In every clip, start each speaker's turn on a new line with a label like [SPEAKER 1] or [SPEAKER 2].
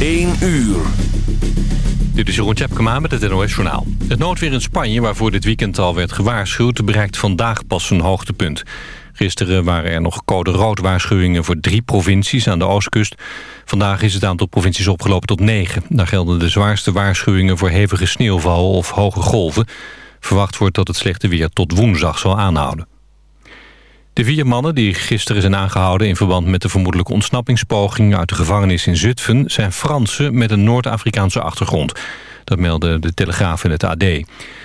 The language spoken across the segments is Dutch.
[SPEAKER 1] 1 uur.
[SPEAKER 2] Dit is Jeroen Tjepkema met het NOS Journaal. Het noodweer in Spanje, waarvoor dit weekend al werd gewaarschuwd... bereikt vandaag pas zijn hoogtepunt. Gisteren waren er nog code rood waarschuwingen voor drie provincies aan de oostkust. Vandaag is het aantal provincies opgelopen tot negen. Daar gelden de zwaarste waarschuwingen voor hevige sneeuwval of hoge golven. Verwacht wordt dat het slechte weer tot woensdag zal aanhouden. De vier mannen die gisteren zijn aangehouden... in verband met de vermoedelijke ontsnappingspoging... uit de gevangenis in Zutphen... zijn Fransen met een Noord-Afrikaanse achtergrond. Dat melden de Telegraaf en het AD.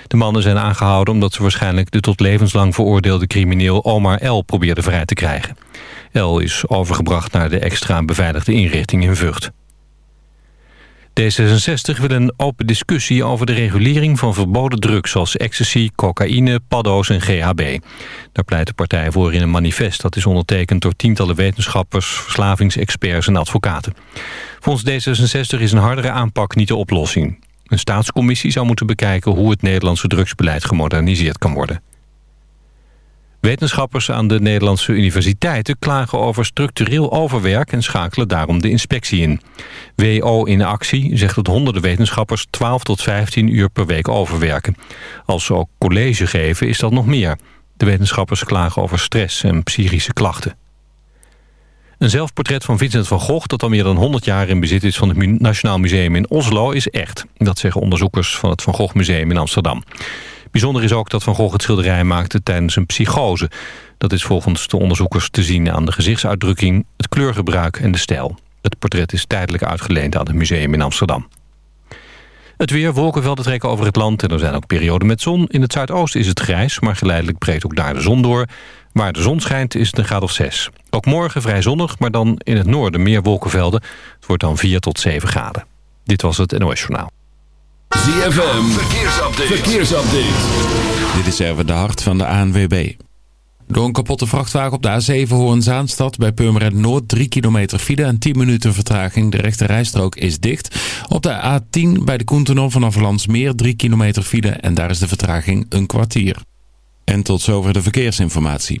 [SPEAKER 2] De mannen zijn aangehouden omdat ze waarschijnlijk... de tot levenslang veroordeelde crimineel Omar L. probeerden vrij te krijgen. L. is overgebracht naar de extra beveiligde inrichting in Vught. D66 wil een open discussie over de regulering van verboden drugs... zoals ecstasy, cocaïne, paddo's en GHB. Daar pleit de partij voor in een manifest... dat is ondertekend door tientallen wetenschappers, verslavingsexperts en advocaten. Volgens D66 is een hardere aanpak niet de oplossing. Een staatscommissie zou moeten bekijken hoe het Nederlandse drugsbeleid gemoderniseerd kan worden. Wetenschappers aan de Nederlandse universiteiten klagen over structureel overwerk en schakelen daarom de inspectie in. WO in actie zegt dat honderden wetenschappers 12 tot 15 uur per week overwerken. Als ze ook college geven is dat nog meer. De wetenschappers klagen over stress en psychische klachten. Een zelfportret van Vincent van Gogh dat al meer dan 100 jaar in bezit is van het Nationaal Museum in Oslo is echt. Dat zeggen onderzoekers van het Van Gogh Museum in Amsterdam. Bijzonder is ook dat Van Gogh het schilderij maakte tijdens een psychose. Dat is volgens de onderzoekers te zien aan de gezichtsuitdrukking, het kleurgebruik en de stijl. Het portret is tijdelijk uitgeleend aan het museum in Amsterdam. Het weer, wolkenvelden trekken over het land en er zijn ook perioden met zon. In het zuidoosten is het grijs, maar geleidelijk breekt ook daar de zon door. Waar de zon schijnt is het een graad of 6. Ook morgen vrij zonnig, maar dan in het noorden meer wolkenvelden. Het wordt dan 4 tot 7 graden. Dit was het NOS Journaal.
[SPEAKER 1] ZFM, verkeersupdate. verkeersupdate.
[SPEAKER 3] Dit is even de hart van de ANWB. Door een kapotte vrachtwagen op de A7 Hoorn-Zaanstad bij Purmerend Noord 3 kilometer file en 10 minuten vertraging. De rechte rijstrook is dicht. Op de A10 bij de Koentunnel vanaf Landsmeer 3 kilometer file en daar is de vertraging een kwartier. En tot zover de verkeersinformatie.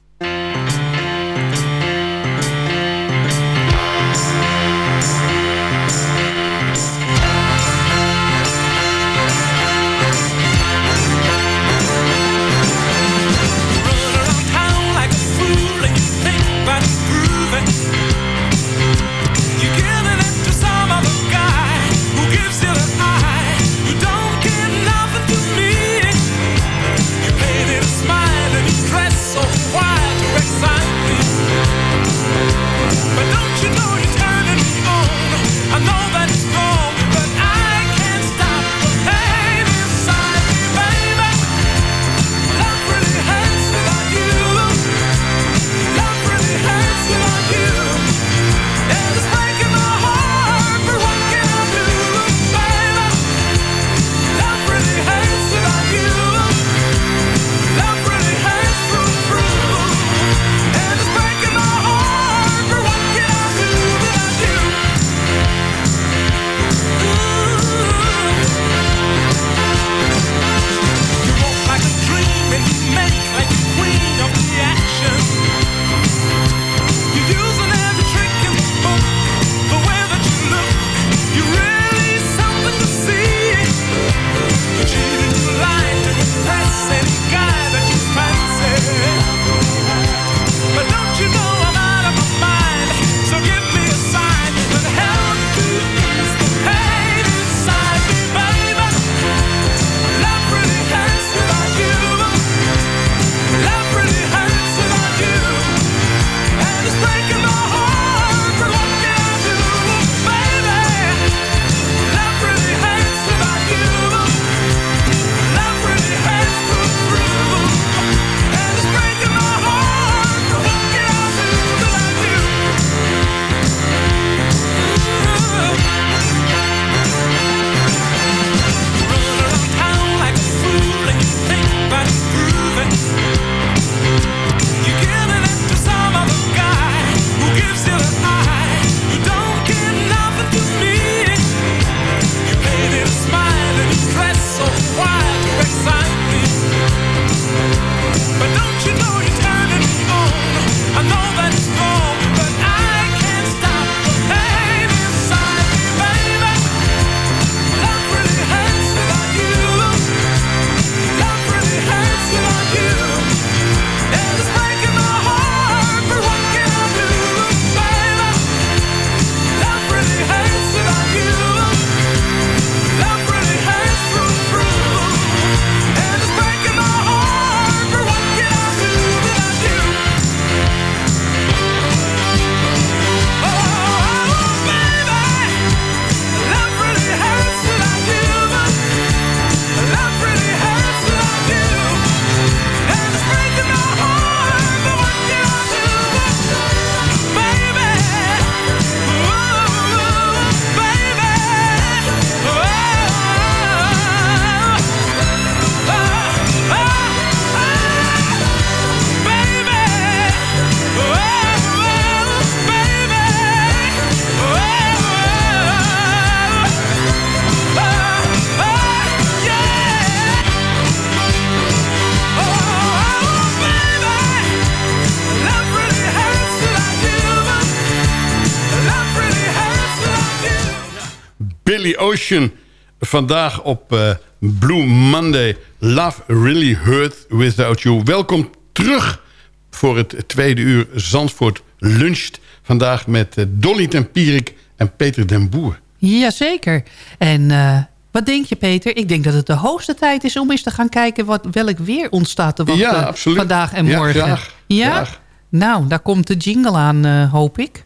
[SPEAKER 4] Ocean. Vandaag op eh, Blue Monday. Love Really Hurt Without You. Welkom terug voor het tweede uur Zandvoort luncht. Vandaag met eh, Dolly Tempierik en Peter den Boer.
[SPEAKER 5] Jazeker. En eh, wat denk je, Peter? Ik denk dat het de hoogste tijd is om eens te gaan kijken... Wat, welk weer ontstaat te wachten
[SPEAKER 4] Ja,
[SPEAKER 5] vandaag en
[SPEAKER 4] Ja,
[SPEAKER 5] morgen.
[SPEAKER 4] graag.
[SPEAKER 5] Ja?
[SPEAKER 4] Graag.
[SPEAKER 5] Nou, daar komt de jingle aan, hoop ik.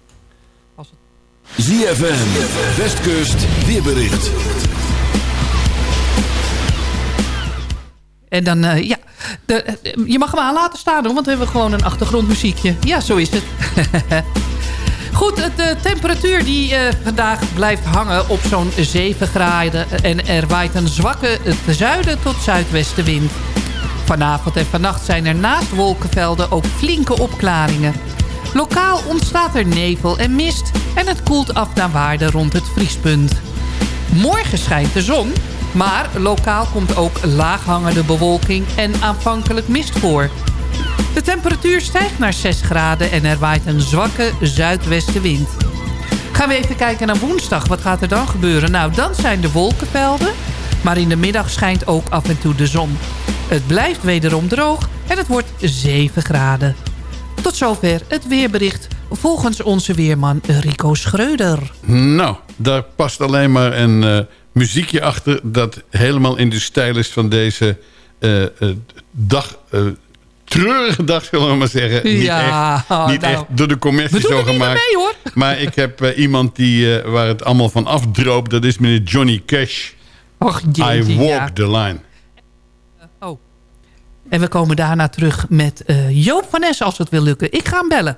[SPEAKER 1] ZFM, Westkust, weerbericht.
[SPEAKER 5] En dan, eh, ja, de, eh, je mag hem aan laten staan hoor, want we hebben gewoon een achtergrondmuziekje. Ja, zo is het. Goed, de eh, temperatuur die vandaag blijft hangen op zo'n 7 graden. En er waait een zwakke zuiden tot zuidwestenwind. Vanavond en vannacht zijn er naast wolkenvelden ook flinke opklaringen. Lokaal ontstaat er nevel en mist en het koelt af naar waarde rond het vriespunt. Morgen schijnt de zon, maar lokaal komt ook laaghangende bewolking en aanvankelijk mist voor. De temperatuur stijgt naar 6 graden en er waait een zwakke zuidwestenwind. Gaan we even kijken naar woensdag. Wat gaat er dan gebeuren? Nou, dan zijn de wolkenvelden. Maar in de middag schijnt ook af en toe de zon. Het blijft wederom droog en het wordt 7 graden. Tot zover het weerbericht volgens onze weerman Rico Schreuder.
[SPEAKER 4] Nou, daar past alleen maar een eh, muziekje achter... dat helemaal in de stijl is van deze eh, eh, dag... treurige dag, zullen we maar zeggen.
[SPEAKER 5] Ja,
[SPEAKER 4] niet echt, niet
[SPEAKER 5] nou.
[SPEAKER 4] echt door de commercie zo gemaakt.
[SPEAKER 5] mee, hoor.
[SPEAKER 4] Maar ik heb iemand die, waar het allemaal van afdroopt. Dat is meneer Johnny Cash.
[SPEAKER 5] Och,
[SPEAKER 4] I
[SPEAKER 5] jeetje,
[SPEAKER 4] walk
[SPEAKER 5] ja.
[SPEAKER 4] the line.
[SPEAKER 5] En we komen daarna terug met eh, Joop van Ness als het wil lukken. Ik ga hem bellen.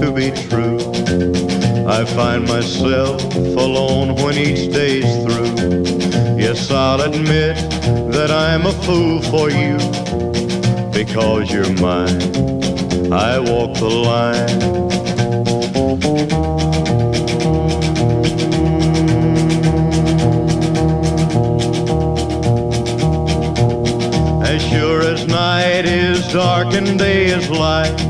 [SPEAKER 6] to be true. I find myself alone when each day's through. Yes, I'll admit that I'm a fool for you because you're mine. I walk the line. As sure as night is dark and day is light,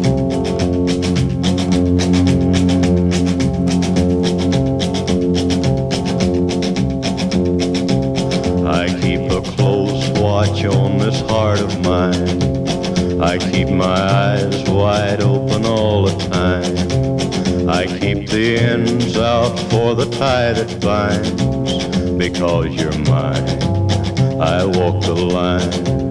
[SPEAKER 6] The ends out for the tie that binds. Because you're mine, I walk the line.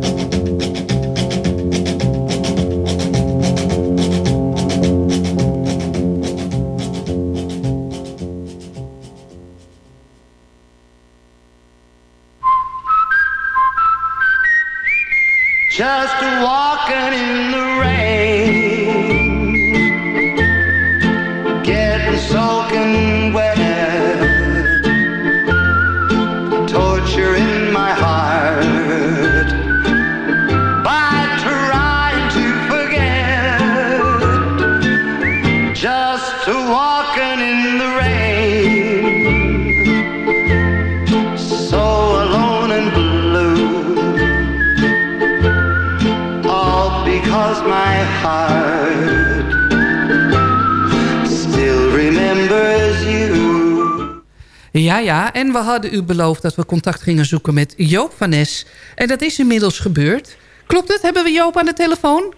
[SPEAKER 5] Ja, ja, en we hadden u beloofd dat we contact gingen zoeken met Joop van Nes. En dat is inmiddels gebeurd. Klopt het? Hebben we Joop aan de telefoon?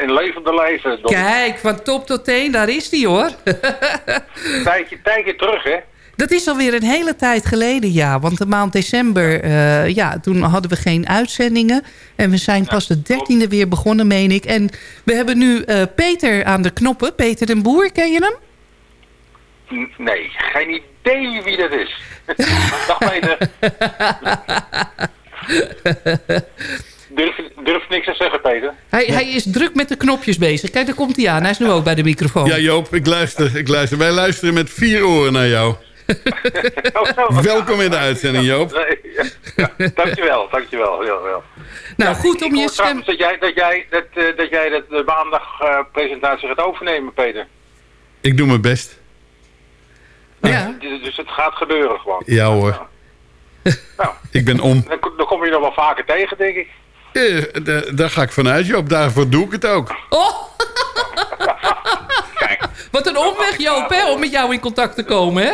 [SPEAKER 7] In levende lijven.
[SPEAKER 5] Kijk, van top tot teen, daar is hij hoor.
[SPEAKER 7] Tijdje, tijdje terug, hè?
[SPEAKER 5] Dat is alweer een hele tijd geleden, ja. Want de maand december, eh, ja, toen hadden we geen uitzendingen. En we zijn pas de dertiende weer begonnen, meen ik. En we hebben nu eh, Peter aan de knoppen. Peter den Boer, ken je hem?
[SPEAKER 7] Nee, geen idee wie dat is. Dag Peter. Durf, durf niks te zeggen, Peter.
[SPEAKER 5] Hij, hij is druk met de knopjes bezig. Kijk, daar komt hij aan. Hij is nu ook bij de microfoon.
[SPEAKER 4] Ja, Joop, ik luister, ik luister. Wij luisteren met vier oren naar jou. Welkom in de uitzending, Joop.
[SPEAKER 7] Ja, ja, dankjewel, dankjewel. Heel, heel.
[SPEAKER 5] Nou, goed om je stem...
[SPEAKER 7] Dat jij dat, jij, dat, eh, dat, jij dat de maandag eh, presentatie gaat overnemen, Peter.
[SPEAKER 4] Ik doe mijn best.
[SPEAKER 5] Ja.
[SPEAKER 7] Dus dus het gaat gebeuren gewoon.
[SPEAKER 4] Ja hoor. Ik ben om.
[SPEAKER 7] Dan, dan kom je nog wel vaker tegen, denk ik.
[SPEAKER 4] Eh, da- daar ga ik vanuit, Joop. Daarvoor doe ik het ook.
[SPEAKER 5] Oh! Wat een omweg, Joop, hè, om met jou in contact te komen, hè?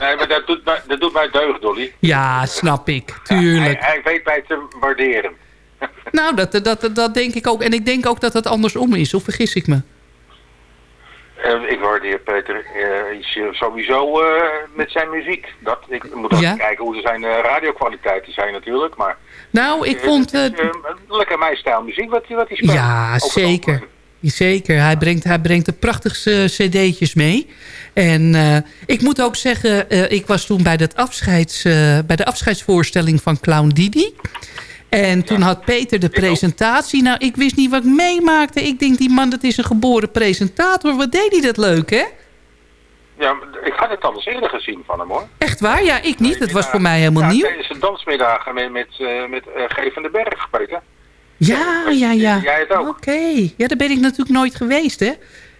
[SPEAKER 7] Nee, maar dat doet, mij, dat doet mij deugd, Dolly.
[SPEAKER 5] Ja, snap ik.
[SPEAKER 7] Hij,
[SPEAKER 5] Tuurlijk.
[SPEAKER 7] hij weet mij te waarderen.
[SPEAKER 5] Nou, dat, dat, dat denk ik ook. En ik denk ook dat het andersom is. Of vergis ik me?
[SPEAKER 7] Eh, ik waardeer Peter eh, eh, sowieso met zijn muziek. Dat, ik moet ook
[SPEAKER 5] Ja?
[SPEAKER 7] kijken hoe zijn radiokwaliteiten zijn natuurlijk. Maar
[SPEAKER 5] Nou, ik vond...
[SPEAKER 7] het is, lekker mijn stijl muziek wat, hij- wat hij speelt.
[SPEAKER 5] Ja, zeker. Zeker. Hij brengt, hij brengt de prachtigste cd'tjes mee. En ik moet ook zeggen, ik was toen bij, dat afscheids, bij de afscheidsvoorstelling van Clown Didi. En toen had Peter de presentatie. Nou, ik wist niet wat ik meemaakte. Ik denk, die man, dat is een geboren presentator. Wat deed hij dat leuk, hè?
[SPEAKER 7] Ja, ik had het al eens eerder gezien van hem hoor.
[SPEAKER 5] Echt waar? Ja, ik niet. Het was voor mij helemaal
[SPEAKER 7] ja,
[SPEAKER 5] nieuw.
[SPEAKER 7] tijdens een dansmiddag met, met, eh, met eh, G van den Berg, Peter.
[SPEAKER 5] Ja, ja, ja.
[SPEAKER 7] Jij het ook?
[SPEAKER 5] Oké. Ja, daar ben ik natuurlijk nooit geweest, hè?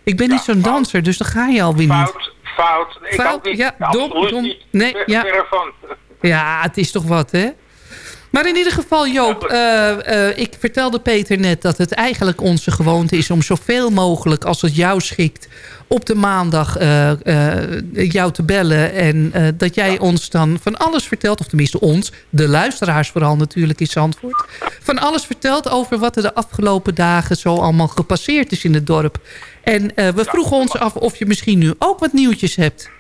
[SPEAKER 5] Ik ben niet zo'n danser, dus dan ga je alweer niet.
[SPEAKER 7] Fout, fout. Ik
[SPEAKER 5] Fout,
[SPEAKER 7] niet.
[SPEAKER 5] ja, dom, dom.
[SPEAKER 7] niet.
[SPEAKER 5] Nee, ja.
[SPEAKER 7] van.
[SPEAKER 5] Ja, het is toch wat, hè? Maar in ieder geval, Joop, eh, eh, ik vertelde Peter net dat het eigenlijk onze gewoonte is... om zoveel mogelijk, als het jou schikt, op de maandag eh, jou te bellen. En dat jij ons dan van alles vertelt, of tenminste ons, de luisteraars vooral natuurlijk in Zandvoort... van alles vertelt over wat er de afgelopen dagen zo allemaal gepasseerd is in het dorp. En we vroegen ons af of je misschien nu ook wat nieuwtjes hebt.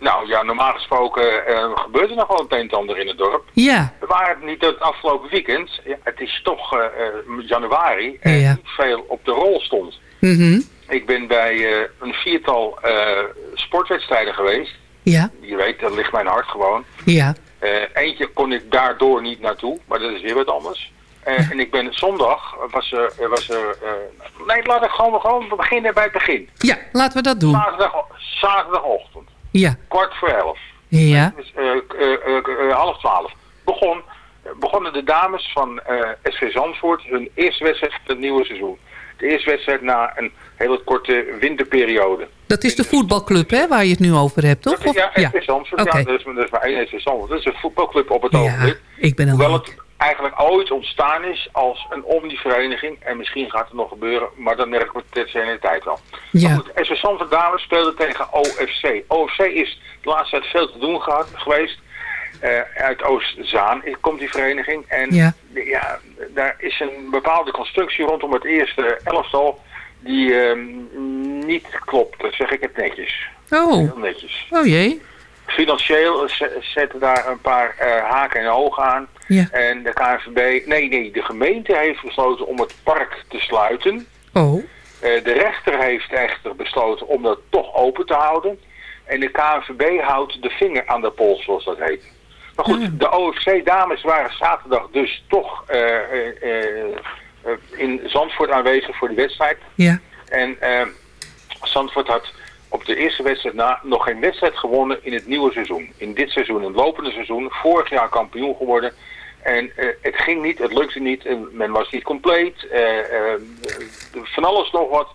[SPEAKER 7] Nou ja, normaal gesproken eh, gebeurt er nog wel het een en ander in het dorp.
[SPEAKER 5] Ja,
[SPEAKER 7] We waren het niet het afgelopen weekend. Ja, het is toch eh, eh, januari
[SPEAKER 5] Ja,
[SPEAKER 7] en
[SPEAKER 5] ja.
[SPEAKER 7] niet veel op de rol stond.
[SPEAKER 5] Mhm.
[SPEAKER 7] Ik ben bij een viertal sportwedstrijden geweest.
[SPEAKER 5] ja,
[SPEAKER 7] Je weet, dat ligt mijn hart gewoon.
[SPEAKER 5] ja.
[SPEAKER 7] Eentje kon ik daardoor niet naartoe, maar dat is weer wat anders. En ik ben zondag, was er, was er nee laat ik gewoon, gewoon beginnen bij het begin.
[SPEAKER 5] Ja, laten we dat doen.
[SPEAKER 7] Zaterdag, zaterdagochtend,
[SPEAKER 5] Ja,
[SPEAKER 7] kwart voor elf.
[SPEAKER 5] ja.
[SPEAKER 7] Dus, half twaalf. Begon, begonnen de dames van SV Zandvoort hun eerste wedstrijd van het nieuwe seizoen. De eerste wedstrijd na een hele korte winterperiode.
[SPEAKER 5] Dat is de voetbalclub, hè, waar je het nu over hebt, toch? Of-
[SPEAKER 7] Ja, SV Zandvoort. Ja, dat is, dat is maar één SV Zandvoort. Dat is een voetbalclub op het ogenblik.
[SPEAKER 5] ik ben een
[SPEAKER 7] Hoewel
[SPEAKER 5] leuk.
[SPEAKER 7] het eigenlijk ooit ontstaan is als een omnivereniging. En misschien gaat het nog gebeuren, maar dan merken we het ter de tijd wel.
[SPEAKER 5] Ja.
[SPEAKER 7] Goed, SV Zandvoort dames speelde tegen OFC. OFC is de laatste tijd veel te doen gehad, geweest. Eh, uit Oost-Zaan komt die vereniging. En
[SPEAKER 5] Ja.
[SPEAKER 7] ja, daar is een bepaalde constructie rondom het eerste elftal die ehm, niet klopt. Dat zeg ik het netjes.
[SPEAKER 5] Oh,
[SPEAKER 7] Heel netjes.
[SPEAKER 5] oh jee.
[SPEAKER 7] Financieel zetten daar een paar eh, haken en ogen aan.
[SPEAKER 5] Ja.
[SPEAKER 7] En de KNVB, nee, nee, de gemeente heeft besloten om het park te sluiten.
[SPEAKER 5] Oh,
[SPEAKER 7] Eh, de rechter heeft echter besloten om dat toch open te houden. En de KNVB houdt de vinger aan de pols, zoals dat heet. Maar goed, de OFC-dames waren zaterdag dus toch eh, in Zandvoort aanwezig voor die wedstrijd.
[SPEAKER 5] ja.
[SPEAKER 7] En Zandvoort had op de eerste wedstrijd na nog geen wedstrijd gewonnen in het nieuwe seizoen. In dit seizoen, een lopende seizoen, vorig jaar kampioen geworden. En eh, het ging niet, het lukte niet, en men was niet compleet, eh, eh, van alles nog wat.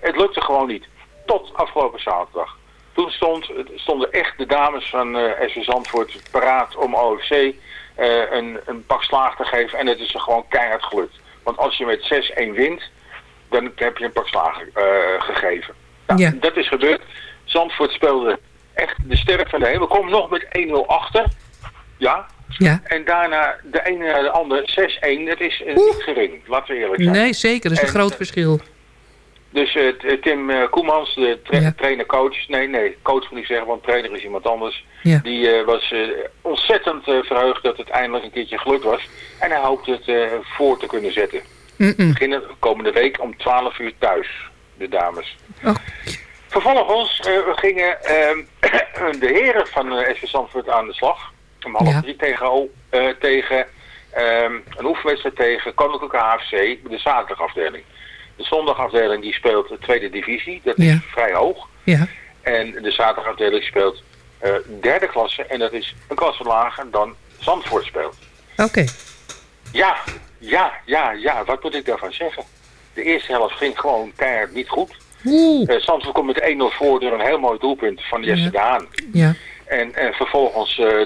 [SPEAKER 7] Het lukte gewoon niet. Tot afgelopen zaterdag. Toen stond, stonden echt de dames van eh SV Zandvoort paraat om OFC een, een pak slaag te geven. En het is er gewoon keihard gelukt. Want als je met 6-1 wint, dan heb je een pak eh, gegeven. Nou,
[SPEAKER 5] Ja.
[SPEAKER 7] Dat is gebeurd. Zandvoort speelde echt de sterk van de hemel. Kom nog met 1-0 achter. Ja.
[SPEAKER 5] Ja.
[SPEAKER 7] En daarna de ene naar de andere 6-1. Dat is eh, niet gering, laten we eerlijk zijn.
[SPEAKER 5] Nee, zeker. Dat is een
[SPEAKER 7] En,
[SPEAKER 5] groot
[SPEAKER 7] eh,
[SPEAKER 5] verschil.
[SPEAKER 7] Dus eh, Tim Koemans, de tra-
[SPEAKER 5] Ja.
[SPEAKER 7] trainer-coach, nee, nee, coach moet ik zeggen, want trainer is iemand anders.
[SPEAKER 5] Ja.
[SPEAKER 7] Die was ontzettend verheugd dat het eindelijk een keertje gelukt was. En hij hoopt het voor te kunnen zetten.
[SPEAKER 5] Mm-mm.
[SPEAKER 7] Beginnen komende week om 12 uur thuis, de dames.
[SPEAKER 5] Oh.
[SPEAKER 7] Vervolgens eh, gingen ehm, de heren van eh SV Zandvoort aan de slag. Om half
[SPEAKER 5] Ja.
[SPEAKER 7] drie tegen, eh, tegen ehm, een oefenwedstrijd tegen Koninklijke HFC, de zaterdagafdeling. De zondagafdeling die speelt de tweede divisie, dat is
[SPEAKER 5] Ja.
[SPEAKER 7] vrij hoog.
[SPEAKER 5] Ja.
[SPEAKER 7] En de zaterdagafdeling speelt derde klasse en dat is een klasse lager dan Zandvoort speelt.
[SPEAKER 5] Oké.
[SPEAKER 7] Ja, ja, ja, ja, wat moet ik daarvan zeggen? De eerste helft ging gewoon keihard niet goed. Zandvoort komt met 1-0 voor door een heel mooi doelpunt van Jesse
[SPEAKER 5] Ja.
[SPEAKER 7] de Haan.
[SPEAKER 5] Ja.
[SPEAKER 7] En, en vervolgens eh,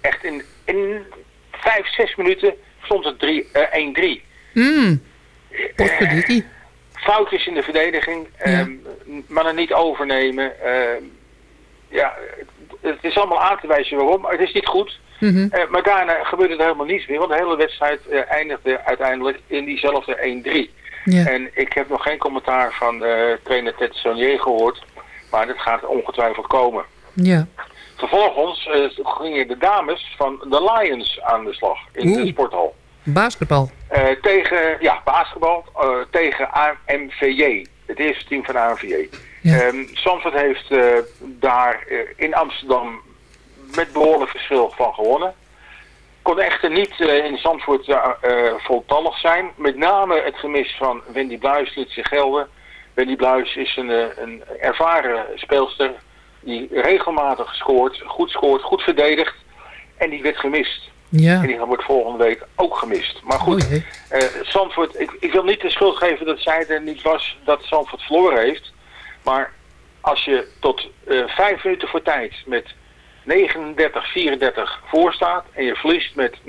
[SPEAKER 7] echt in, in vijf, zes minuten stond het drie- eh, 1-3.
[SPEAKER 5] Mm. Potverdikkie.
[SPEAKER 7] Foutjes in de verdediging, ehm, mannen niet overnemen. ehm, ja, het is allemaal aan te wijzen waarom, maar het is niet goed.
[SPEAKER 5] Mhm.
[SPEAKER 7] Eh, maar daarna gebeurde er helemaal niets meer, want de hele wedstrijd eh, eindigde uiteindelijk in diezelfde 1-3.
[SPEAKER 5] Ja.
[SPEAKER 7] En ik heb nog geen commentaar van eh, trainer Ted Sonier gehoord, maar dat gaat ongetwijfeld komen.
[SPEAKER 5] Ja.
[SPEAKER 7] Vervolgens eh, gingen de dames van de Lions aan de slag in de sporthal.
[SPEAKER 5] Basketbal.
[SPEAKER 7] Eh, tegen, ja, basketbal, tegen AMVJ, het eerste team van AMVJ.
[SPEAKER 5] Ja.
[SPEAKER 7] Zandvoort heeft daar in Amsterdam met behoorlijk verschil van gewonnen. Kon echter niet eh, in Zandvoort eh, eh, voltallig zijn. Met name het gemis van Wendy Bluis liet zich gelden. Wendy Bluis is een, een ervaren speelster die regelmatig scoort, goed scoort, goed verdedigt. En die werd gemist.
[SPEAKER 5] Ja.
[SPEAKER 7] En die wordt volgende week ook gemist. Maar goed,
[SPEAKER 5] Oh
[SPEAKER 7] eh, Zandvoort, ik, ik wil niet de schuld geven dat zij er niet was dat Zandvoort verloren heeft. Maar als je tot vijf minuten voor tijd met 39-34 voor staat en je verliest met 39-44,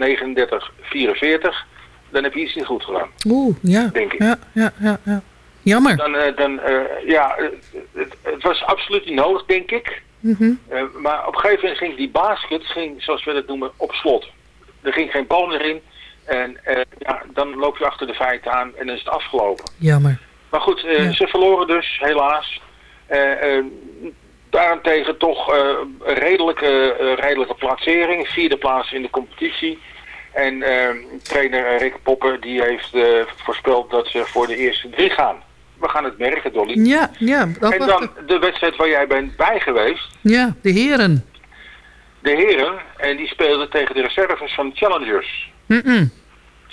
[SPEAKER 7] dan heb je iets niet goed gedaan.
[SPEAKER 5] Oeh, ja.
[SPEAKER 7] Denk ik.
[SPEAKER 5] Ja, ja, ja, ja. Jammer.
[SPEAKER 7] Dan, eh, dan eh, ja, het, het was absoluut niet nodig, denk ik. Eh, maar op een gegeven moment ging die basket, ging, zoals we dat noemen, op slot. Er ging geen bal meer in. En ja, dan loop je achter de feiten aan en dan is het afgelopen.
[SPEAKER 5] Jammer.
[SPEAKER 7] Maar goed,
[SPEAKER 5] Ja.
[SPEAKER 7] ze verloren dus, helaas. Daarentegen toch eh, een redelijke, eh, redelijke plaatsering. Vierde plaats in de competitie. En eh, trainer Rick Poppen die heeft eh, voorspeld dat ze voor de eerste drie gaan. We gaan het merken, Dolly.
[SPEAKER 5] Ja, ja. Dat
[SPEAKER 7] en dan de wedstrijd waar jij bent bij geweest.
[SPEAKER 5] Ja, de heren.
[SPEAKER 7] De heren, en die speelden tegen de reserves van Challengers.
[SPEAKER 5] Mm-mm.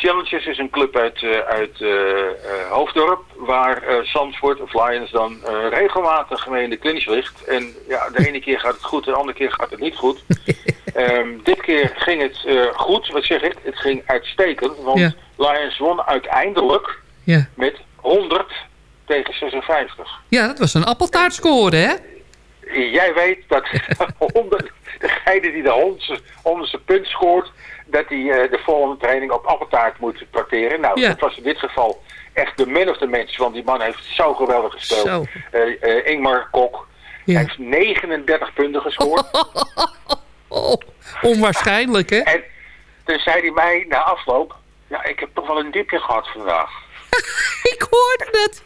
[SPEAKER 7] Challengers is een club uit, eh, uit eh, eh, Hoofddorp, waar eh, Zandvoort of Lions dan regelmatig mee in de clinch ligt. En ja, de ene keer gaat het goed, de andere keer gaat het niet goed. Ehm, dit keer ging het goed, wat zeg ik? Het ging uitstekend, want
[SPEAKER 5] Ja.
[SPEAKER 7] Lions won uiteindelijk
[SPEAKER 5] Ja.
[SPEAKER 7] met 100 tegen 56.
[SPEAKER 5] ja, dat was een appeltaart scoren, hè?
[SPEAKER 7] Jij weet dat onder, degene die de honderdste, honderdste punt scoort, dat hij eh, de volgende training op appeltaart moet tracteren. Nou,
[SPEAKER 5] Ja.
[SPEAKER 7] dat was in dit geval echt de man of the match, want die man heeft zo geweldig gespeeld.
[SPEAKER 5] Zo.
[SPEAKER 7] Eh, eh, Ingmar Kok
[SPEAKER 5] Ja.
[SPEAKER 7] hij heeft 39 punten gescoord.
[SPEAKER 5] Oh, onwaarschijnlijk, hè?
[SPEAKER 7] en toen zei hij mij na afloop, ja, ik heb toch wel een diepje gehad vandaag.
[SPEAKER 5] Ik hoorde het.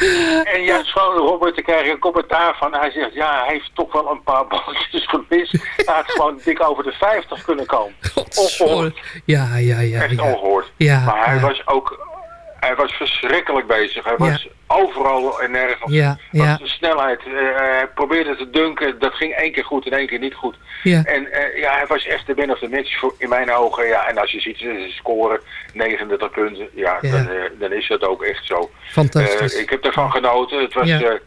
[SPEAKER 7] En ja, schoon Robert, ik krijg een commentaar van. Hij zegt, ja, hij heeft toch wel een paar balletjes gemist. Hij had gewoon dik over de 50 kunnen komen. Ongehoord.
[SPEAKER 5] Ja, ja, ja.
[SPEAKER 7] Echt
[SPEAKER 5] ja.
[SPEAKER 7] ongehoord.
[SPEAKER 5] Ja,
[SPEAKER 7] maar hij
[SPEAKER 5] ja.
[SPEAKER 7] was ook... Hij was verschrikkelijk bezig. Hij was overal en nergens.
[SPEAKER 5] Ja, ja.
[SPEAKER 7] De snelheid. eh, hij probeerde te dunken. Dat ging één keer goed en één keer niet goed.
[SPEAKER 5] Ja.
[SPEAKER 7] En eh, ja, hij was echt de man of the match voor- in mijn ogen. Ja, en als je ziet ze scoren 39 punten. Ja,
[SPEAKER 5] Ja.
[SPEAKER 7] Dan, eh, dan is dat ook echt zo.
[SPEAKER 5] Fantastisch.
[SPEAKER 7] Eh, ik heb ervan genoten. Het was...
[SPEAKER 5] Ja.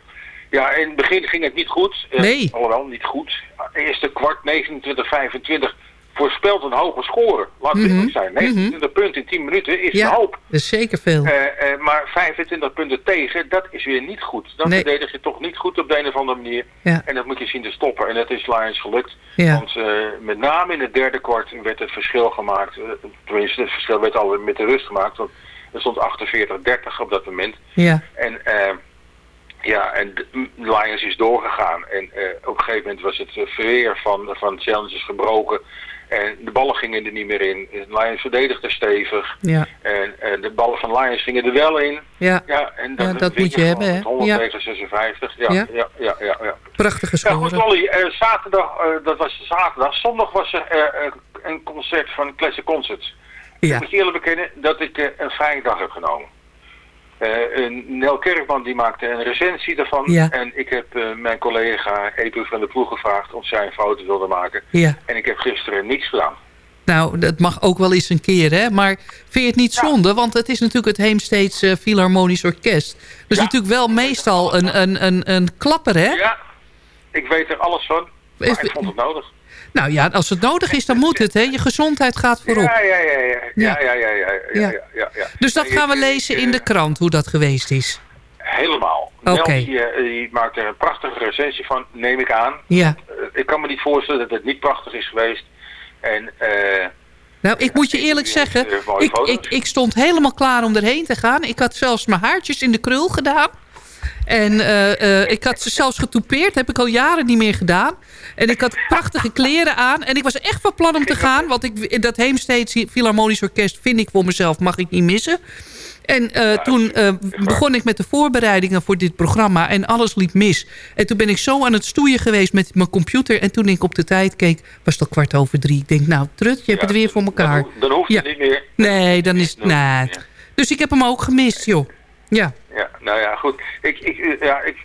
[SPEAKER 7] Ja. in het begin ging het niet goed. Eh,
[SPEAKER 5] Nee.
[SPEAKER 7] Alhoewel, niet goed. Eerste kwart 29, 25 voorspelt een hoge score. Laat het
[SPEAKER 5] Mhm.
[SPEAKER 7] eerlijk zijn. 29 punten in 10 minuten is
[SPEAKER 5] Ja,
[SPEAKER 7] een hoop.
[SPEAKER 5] dat is zeker veel.
[SPEAKER 7] Eh, eh, maar 25 punten tegen, dat is weer niet goed. Dan
[SPEAKER 5] Nee.
[SPEAKER 7] verdedig je toch niet goed op de een of andere manier.
[SPEAKER 5] Ja.
[SPEAKER 7] En dat moet je zien te stoppen. En dat is Lions gelukt.
[SPEAKER 5] Ja.
[SPEAKER 7] Want eh, met name in het derde kwart werd het verschil gemaakt. Tenminste, het verschil werd al met de rust gemaakt. Want er stond 48-30 op dat moment.
[SPEAKER 5] Ja.
[SPEAKER 7] En ja, en de m- Lions is doorgegaan. En op een gegeven moment was het verweer van, van challenges gebroken. En de ballen gingen er niet meer in. Lions verdedigde stevig.
[SPEAKER 5] Ja.
[SPEAKER 7] En eh, de ballen van Lions gingen er wel in.
[SPEAKER 5] Ja.
[SPEAKER 7] Ja, en
[SPEAKER 5] Ja, dat moet je hebben, hè?
[SPEAKER 7] met 100
[SPEAKER 5] Ja.
[SPEAKER 7] tegen 56. Ja,
[SPEAKER 5] Ja.
[SPEAKER 7] ja, ja, ja.
[SPEAKER 5] Prachtige
[SPEAKER 7] Ja, goed,
[SPEAKER 5] score.
[SPEAKER 7] Wally. eh, zaterdag, eh, dat was zaterdag. Zondag was er eh, een concert van Classic Concerts.
[SPEAKER 5] Ja.
[SPEAKER 7] Ik moet je eerlijk bekennen dat ik een vrije dag heb genomen. Eh, Nel Kerkman die maakte een recensie daarvan.
[SPEAKER 5] Ja.
[SPEAKER 7] En ik heb eh, mijn collega Edu van der Ploeg gevraagd of zij een foto wilde maken.
[SPEAKER 5] Ja.
[SPEAKER 7] En ik heb gisteren niets gedaan.
[SPEAKER 5] Nou, dat mag ook wel eens een keer, hè? Maar vind je het niet zonde? Want het is natuurlijk het Heemsteeds eh, Philharmonisch Orkest. Dus natuurlijk wel meestal een, een, een, een klapper, hè?
[SPEAKER 7] Ja, ik weet er alles van. Maar ik vond het nodig.
[SPEAKER 5] Nou ja, als het nodig is, dan moet het, hè? Je gezondheid gaat voorop.
[SPEAKER 7] Ja, ja, ja, ja. Ja, ja, ja, ja, ja, ja,
[SPEAKER 5] Ja. Dus dat gaan we lezen in de
[SPEAKER 7] eh,
[SPEAKER 5] krant, hoe dat geweest is.
[SPEAKER 7] Helemaal.
[SPEAKER 5] Oké.
[SPEAKER 7] Die, eh, die maakt er een prachtige recensie van, neem ik aan.
[SPEAKER 5] Ja.
[SPEAKER 7] Eh, ik kan me niet voorstellen dat het niet prachtig is geweest. En eh,
[SPEAKER 5] Nou, ik moet je eerlijk zeggen, ik, ik stond helemaal klaar om erheen te gaan. Ik had zelfs mijn haartjes in de krul gedaan. En eh, eh, ik had ze zelfs getoupeerd, heb ik al jaren niet meer gedaan. En ik had prachtige kleren aan. En ik was echt van plan om te gaan. Want ik, dat Heemsteeds Philharmonisch Orkest vind ik voor mezelf, mag ik niet missen. En eh, toen begon ik met de voorbereidingen voor dit programma. En alles liep mis. En toen ben ik zo aan het stoeien geweest met mijn computer. En toen ik op de tijd keek, was het al kwart over drie. Ik denk, nou, Trut, je hebt het weer voor elkaar.
[SPEAKER 7] dan hoeft het niet meer.
[SPEAKER 5] Nee, dan is het... Nee. Dus ik heb hem ook gemist, joh. Ja.
[SPEAKER 7] Ja, nou ja, goed. Ik, ik, eh, ja, ik,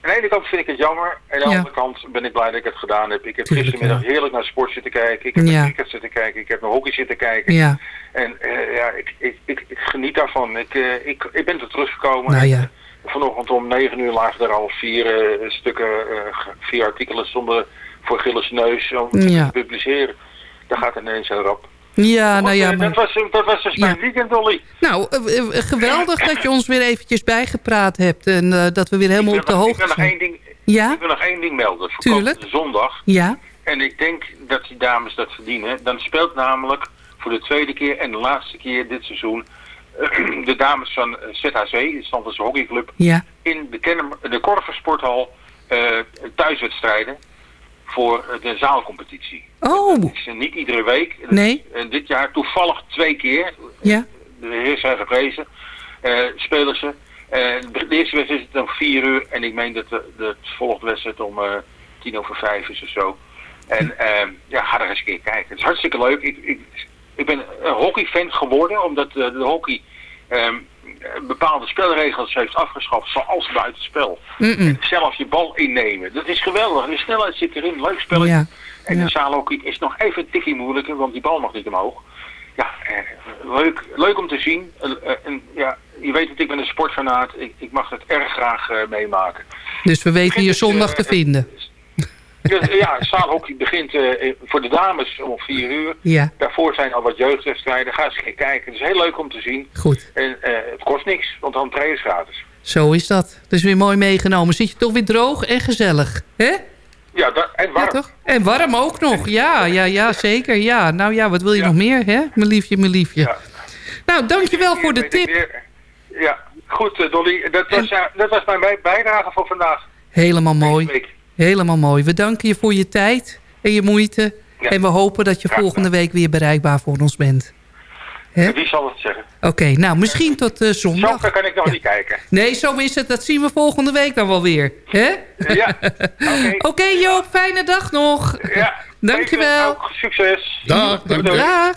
[SPEAKER 7] aan de ene kant vind ik het jammer. Aan de
[SPEAKER 5] Ja.
[SPEAKER 7] andere kant ben ik blij dat ik het gedaan heb. Ik heb
[SPEAKER 5] Tuurlijk,
[SPEAKER 7] gistermiddag heerlijk naar sport zitten kijken. Ik heb naar cricket zitten kijken. Ik heb naar hockey zitten kijken.
[SPEAKER 5] Ja.
[SPEAKER 7] En eh, ja, ik, ik, ik, ik geniet daarvan. Ik, eh, ik, ik ben tot rust gekomen.
[SPEAKER 5] Nou ja.
[SPEAKER 7] Vanochtend om negen uur lagen er al vier stukken, vier artikelen zonder voor Gilles neus om te
[SPEAKER 5] Ja.
[SPEAKER 7] publiceren. Dat gaat ineens heel rap.
[SPEAKER 5] Ja, nou ja,
[SPEAKER 7] Eh,
[SPEAKER 5] maar...
[SPEAKER 7] dat, was, dat was dus mijn weekend, Dolly.
[SPEAKER 5] Nou, eh, eh, geweldig dat je ons weer eventjes bijgepraat hebt. En eh, dat we weer helemaal op de
[SPEAKER 7] ik
[SPEAKER 5] hoogte
[SPEAKER 7] nog één
[SPEAKER 5] zijn.
[SPEAKER 7] ding,
[SPEAKER 5] Ja?
[SPEAKER 7] ik wil nog één ding melden. Voor
[SPEAKER 5] Tuurlijk.
[SPEAKER 7] zondag.
[SPEAKER 5] Ja?
[SPEAKER 7] En ik denk dat die dames dat verdienen. Dan speelt namelijk voor de tweede keer en de laatste keer dit seizoen... eh, de dames van eh, ZHC, de Stamfordse Hockeyclub...
[SPEAKER 5] Ja.
[SPEAKER 7] in de, de Korver Sporthal eh, thuiswedstrijden voor de zaalcompetitie.
[SPEAKER 5] Oh,
[SPEAKER 7] Dat is eh, niet iedere week.
[SPEAKER 5] Nee.
[SPEAKER 7] is, eh, dit jaar toevallig twee keer.
[SPEAKER 5] ja.
[SPEAKER 7] De heer zijn geprezen. eh spelen ze. De eerste wedstrijd is het om vier uur. En ik meen dat de, de volgende wedstrijd om tien over vijf is of zo. En eh, ja, ga er eens een keer kijken. Het is hartstikke leuk. Ik, ik, ik ben een hockeyfan geworden. Omdat de hockey ehm, bepaalde spelregels heeft afgeschaft. Zoals buitenspel.
[SPEAKER 5] Mm-mm.
[SPEAKER 7] Zelf je bal innemen. Dat is geweldig. De snelheid zit erin. Leuk spelletje.
[SPEAKER 5] Ja.
[SPEAKER 7] En
[SPEAKER 5] Ja.
[SPEAKER 7] de zaalhockey is nog even een tikje moeilijker, want die bal mag niet omhoog. Ja, eh, leuk, leuk om te zien. Eh, eh, en, ja, je weet het, ik ben een sportfanaat. Ik, ik mag het erg graag meemaken.
[SPEAKER 5] Dus we weten je zondag te vinden.
[SPEAKER 7] Ja, ja, zaalhockey begint eh, voor de dames om vier uur.
[SPEAKER 5] Ja.
[SPEAKER 7] Daarvoor zijn al wat jeugdwedstrijden. Ga eens kijken. Het is heel leuk om te zien.
[SPEAKER 5] Goed.
[SPEAKER 7] En eh, het kost niks, want de entree is gratis.
[SPEAKER 5] Zo is dat. Dus weer mooi meegenomen. Zit je toch weer droog en gezellig. hè?
[SPEAKER 7] Ja, en warm.
[SPEAKER 5] Ja, toch? En warm ook nog. Ja, ja, ja, zeker. Ja. Nou ja, wat wil je nog meer, hè? Mijn liefje, mijn liefje. Nou, dankjewel voor de tip.
[SPEAKER 7] Ja, goed eh, Dolly. Dat was, eh, dat was mijn bij- bijdrage voor vandaag.
[SPEAKER 5] Helemaal mooi. Helemaal mooi. We danken je voor je tijd en je moeite.
[SPEAKER 7] Ja.
[SPEAKER 5] En we hopen dat je volgende week weer bereikbaar voor ons bent. Hè?
[SPEAKER 7] Wie zal het zeggen?
[SPEAKER 5] Oké, nou misschien tot eh, zondag.
[SPEAKER 7] Zo, kan ik nog niet kijken.
[SPEAKER 5] Nee, zo is het. Dat zien we volgende week dan wel weer. Hè?
[SPEAKER 7] Ja,
[SPEAKER 5] Oké Joop, fijne dag nog.
[SPEAKER 7] Ja,
[SPEAKER 5] Dankjewel.
[SPEAKER 7] ook succes.
[SPEAKER 4] Dag,
[SPEAKER 7] Doei, doei.
[SPEAKER 5] Dag.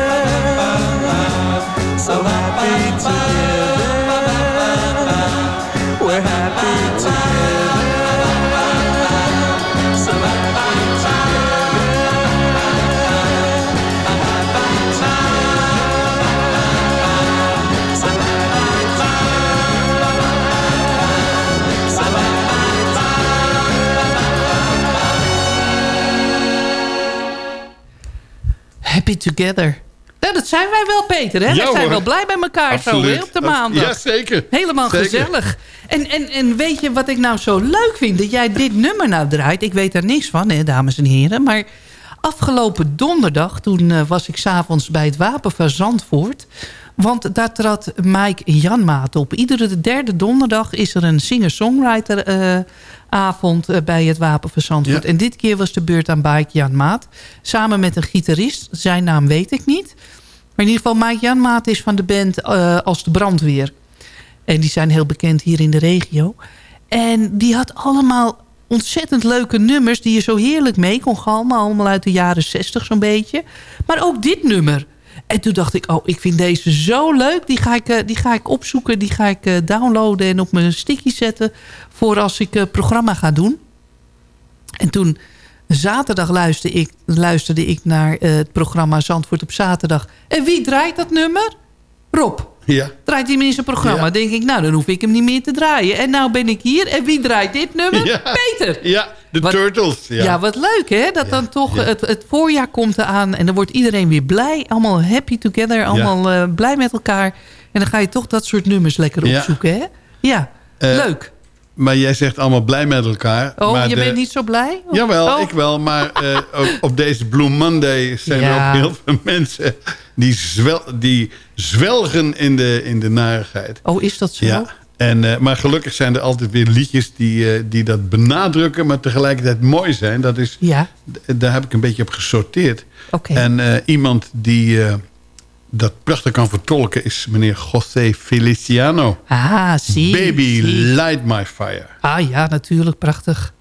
[SPEAKER 8] Happy together.
[SPEAKER 5] Nou, dat zijn wij wel, Peter. Hè?
[SPEAKER 4] Ja,
[SPEAKER 5] we zijn wel blij met elkaar zo hè, op de maandag.
[SPEAKER 4] Ja, zeker.
[SPEAKER 5] Helemaal
[SPEAKER 4] Zeker.
[SPEAKER 5] gezellig. En, en, en weet je wat ik nou zo leuk vind? Dat jij dit nummer nou draait. Ik weet daar niks van, hè, dames en heren. Maar afgelopen donderdag, toen eh, was ik s'avonds bij het Wapen van Zandvoort. Want daar trad Mike Janmaat op. Iedere derde donderdag is er een singer-songwriter eh, avond eh, bij het Wapen van Zandvoort.
[SPEAKER 4] Ja.
[SPEAKER 5] En dit keer was de beurt aan Mike Janmaat. Samen met een gitarist. Zijn naam weet ik niet. Maar in ieder geval, Mike Janmaat is van de band eh, Als de Brandweer. En die zijn heel bekend hier in de regio. En die had allemaal ontzettend leuke nummers... die je zo heerlijk mee kon galmen. Allemaal uit de jaren zestig zo'n beetje. Maar ook dit nummer. En toen dacht ik, oh, ik vind deze zo leuk. Die ga ik, eh, die ga ik opzoeken, die ga ik eh, downloaden... en op mijn sticky zetten voor als ik het programma ga doen. En toen zaterdag luisterde ik, luisterde ik naar eh, het programma Zandvoort op zaterdag. En wie draait dat nummer? Rob.
[SPEAKER 4] Ja.
[SPEAKER 5] Draait hij in zijn programma?
[SPEAKER 4] Ja.
[SPEAKER 5] denk ik, nou, dan hoef ik hem niet meer te draaien. En nou ben ik hier. En wie draait dit nummer?
[SPEAKER 4] Ja.
[SPEAKER 5] Peter.
[SPEAKER 4] Ja, de Turtles. Ja.
[SPEAKER 5] Ja. wat leuk hè? Dat dan toch het, het voorjaar komt eraan. En dan wordt iedereen weer blij. Allemaal happy together. Allemaal eh, blij met elkaar. En dan ga je toch dat soort nummers lekker opzoeken hè? Ja,
[SPEAKER 4] Eh,
[SPEAKER 5] leuk.
[SPEAKER 4] Maar jij zegt allemaal blij met elkaar.
[SPEAKER 5] Oh,
[SPEAKER 4] maar
[SPEAKER 5] je
[SPEAKER 4] de-
[SPEAKER 5] bent niet zo blij? Of-
[SPEAKER 4] Jawel,
[SPEAKER 5] Oh.
[SPEAKER 4] ik wel. Maar eh, op, op deze Blue Monday zijn er ook heel veel mensen... die, zwel, die zwelgen in de, in de narigheid.
[SPEAKER 5] Oh, is dat zo?
[SPEAKER 4] Ja. En, eh, maar gelukkig zijn er altijd weer liedjes die, eh, die dat benadrukken... maar tegelijkertijd mooi zijn. Dat is,
[SPEAKER 5] Ja.
[SPEAKER 4] Daar heb ik een beetje op gesorteerd. En eh, iemand die dat prachtig kan vertolken... is meneer José Feliciano.
[SPEAKER 5] Ah, zie.
[SPEAKER 4] Baby,
[SPEAKER 5] zie.
[SPEAKER 4] light my fire.
[SPEAKER 5] Ah ja, natuurlijk. Prachtig.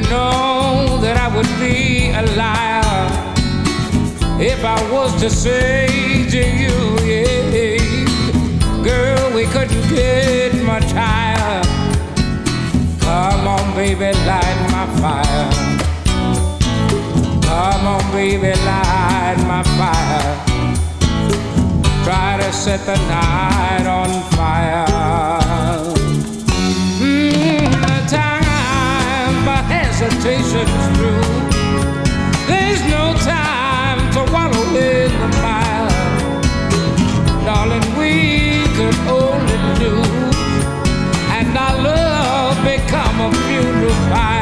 [SPEAKER 9] You know that I would be a liar if I was to say to you, yeah, girl, we couldn't get my tire. Come on, baby, light my fire. Come on, baby, light my fire. Try to set the night on fire. Hesitation's through. There's no time to wallow in the mire. Darling, we could only do. And our love become a funeral pyre.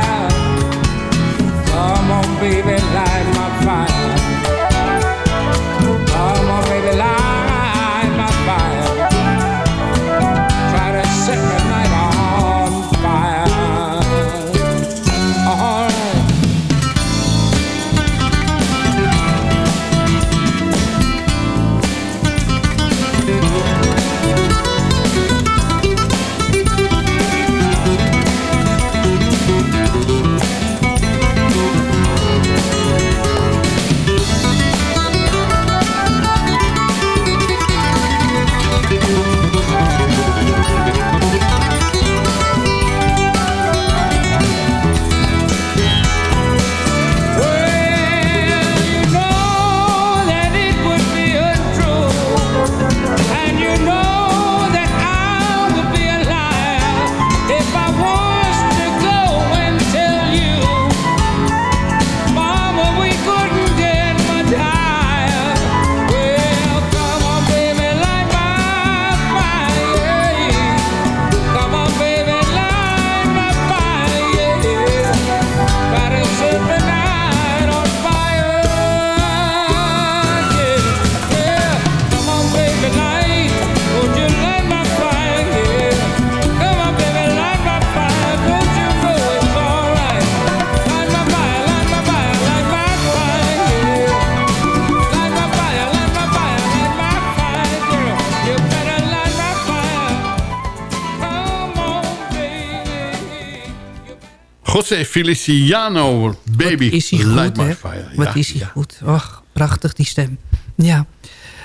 [SPEAKER 4] José Feliciano, baby,
[SPEAKER 5] is hij goed, hè?
[SPEAKER 4] fire.
[SPEAKER 5] Wat
[SPEAKER 4] Ja,
[SPEAKER 5] is hij
[SPEAKER 4] ja.
[SPEAKER 5] goed. Och, prachtig die stem. Ja.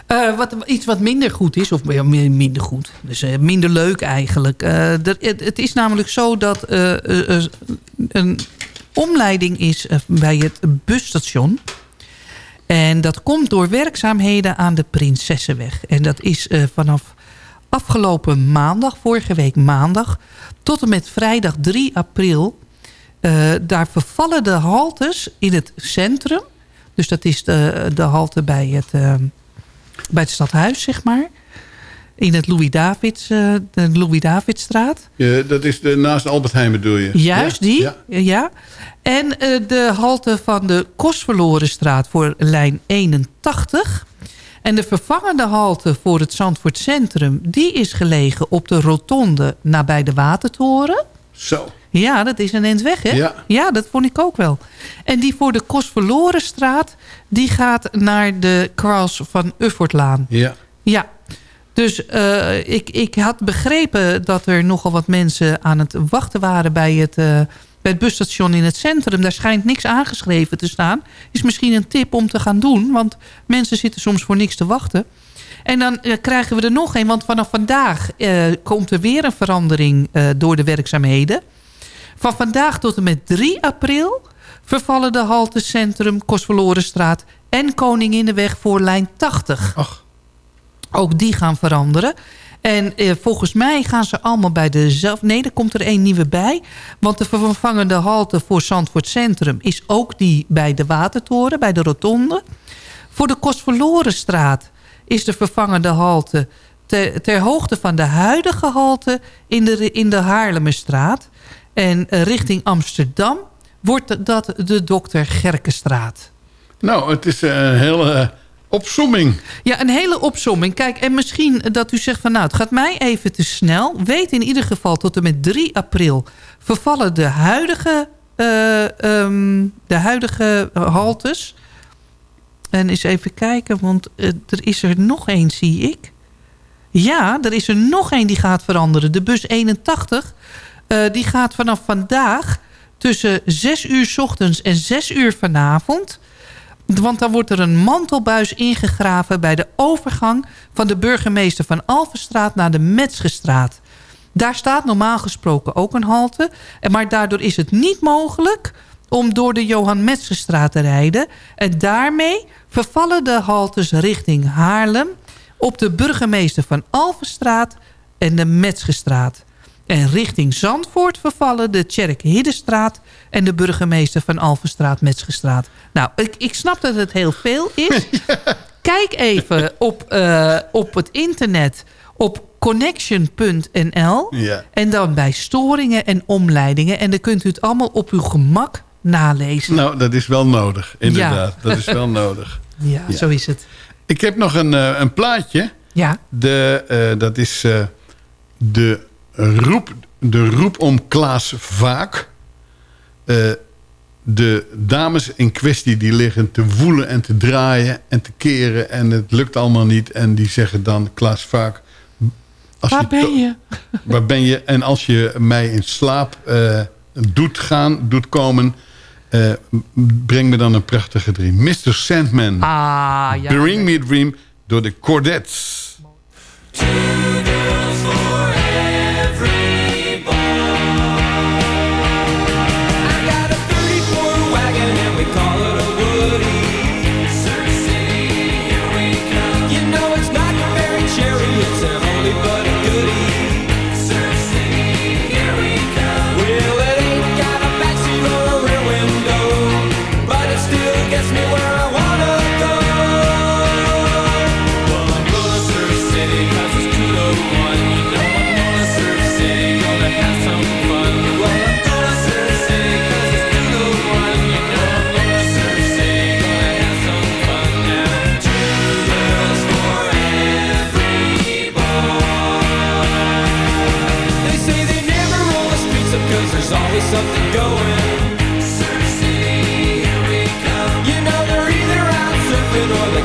[SPEAKER 5] Eh, wat, iets wat minder goed is, of ja, mi- minder goed, dus eh, minder leuk eigenlijk. Eh, er- het, het is namelijk zo dat een omleiding is bij het busstation. En dat komt door werkzaamheden aan de Prinsessenweg. En dat is vanaf afgelopen maandag, vorige week maandag... tot en met vrijdag 3 april... eh, daar vervallen de haltes in het centrum. Dus dat is de, de halte bij het, eh, bij het stadhuis, zeg maar. In het Louis-Davids, eh, de Louis-Davidstraat.
[SPEAKER 4] Ja, dat is de, naast Albert Heijn bedoel je?
[SPEAKER 5] Juist
[SPEAKER 4] Ja,
[SPEAKER 5] die,
[SPEAKER 4] ja.
[SPEAKER 5] ja. En de halte van de Kostverlorenstraat voor lijn 81. En de vervangende halte voor het Zandvoort Centrum... die is gelegen op de rotonde nabij de Watertoren.
[SPEAKER 4] Zo.
[SPEAKER 5] Ja, dat is een eind weg, hè?
[SPEAKER 4] Ja.
[SPEAKER 5] dat vond ik ook wel. En die voor de Kostverlorenstraat... die gaat naar de cross van Uffortlaan.
[SPEAKER 4] Ja.
[SPEAKER 5] Ja, dus eh, ik, ik had begrepen dat er nogal wat mensen aan het wachten waren bij het, eh, bij het busstation in het centrum. Daar schijnt niks aangeschreven te staan. Is misschien een tip om te gaan doen, want mensen zitten soms voor niks te wachten. En dan eh, krijgen we er nog een, want vanaf vandaag komt er weer een verandering door de werkzaamheden. Van vandaag tot en met 3 april vervallen de haltes Centrum, Kostverlorenstraat en Koninginnenweg voor lijn 80. Ook die gaan veranderen. En eh, volgens mij gaan ze allemaal bij dezelfde... Nee, er komt er één nieuwe bij. Want de vervangende halte voor Zandvoort Centrum... is ook die bij de Watertoren, bij de Rotonde. Voor de Kostverlorenstraat is de vervangende halte... Ter, ter hoogte van de huidige halte in de, in de Haarlemmerstraat. En eh, richting Amsterdam wordt dat de Dokter Gerkenstraat.
[SPEAKER 4] Nou, het is een hele opsomming.
[SPEAKER 5] Ja, een hele opsomming. Kijk, en misschien dat u zegt van nou, het gaat mij even te snel. Weet in ieder geval tot en met 3 april vervallen de huidige, eh, ehm, de huidige haltes. En eens even kijken, want eh, er is er nog één, zie ik. Ja, er is er nog één die gaat veranderen. De bus 81, eh, die gaat vanaf vandaag tussen 6 uur 's ochtends en 6 uur vanavond... Want dan wordt er een mantelbuis ingegraven bij de overgang van de burgemeester van Alvenstraat naar de Metzgestraat. Daar staat normaal gesproken ook een halte. Maar daardoor is het niet mogelijk om door de Johan Metzgerstraat te rijden. En daarmee vervallen de haltes richting Haarlem... op de burgemeester van Alvenstraat en de Metzgerstraat. En richting Zandvoort vervallen de Tjerk Hiddenstraat... en de burgemeester van Alvenstraat, Metzgerstraat. Nou, ik, ik snap dat het heel veel is. Kijk even op, eh, op het internet op connection.nl...
[SPEAKER 4] Ja.
[SPEAKER 5] en dan bij storingen en omleidingen. En dan kunt u het allemaal op uw gemak nalezen.
[SPEAKER 4] Nou, dat is wel nodig, inderdaad.
[SPEAKER 5] Ja.
[SPEAKER 4] Dat is wel nodig.
[SPEAKER 5] Ja,
[SPEAKER 4] Ja.
[SPEAKER 5] zo is het.
[SPEAKER 4] Ik heb nog een, eh, een plaatje.
[SPEAKER 5] Ja.
[SPEAKER 4] De, eh, dat is de, roep, de roep om Klaas Vaak. Eh, de dames in kwestie die liggen te woelen en te draaien en te keren... en het lukt allemaal niet. En die zeggen dan, Klaas Vaak... Als
[SPEAKER 5] Waar
[SPEAKER 4] je
[SPEAKER 5] ben je?
[SPEAKER 4] Waar ben je? En als je mij in slaap eh, doet gaan, doet komen... eh, breng me dan een prachtige dream. Mr. Sandman.
[SPEAKER 5] Ah, ja.
[SPEAKER 4] Bring Me a Dream door de Cordettes.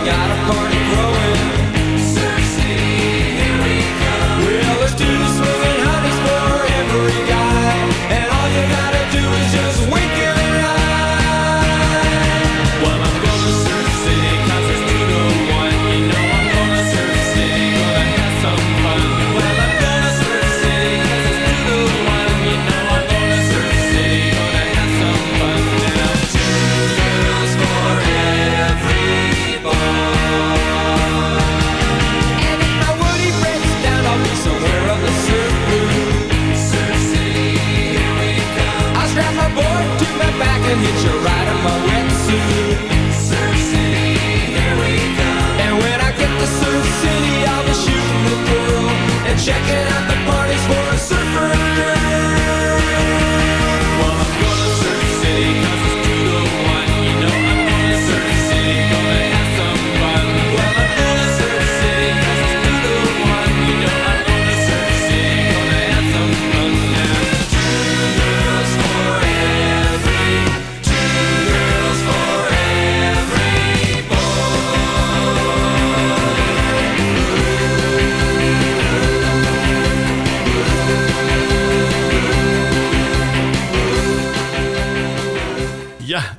[SPEAKER 10] Got a party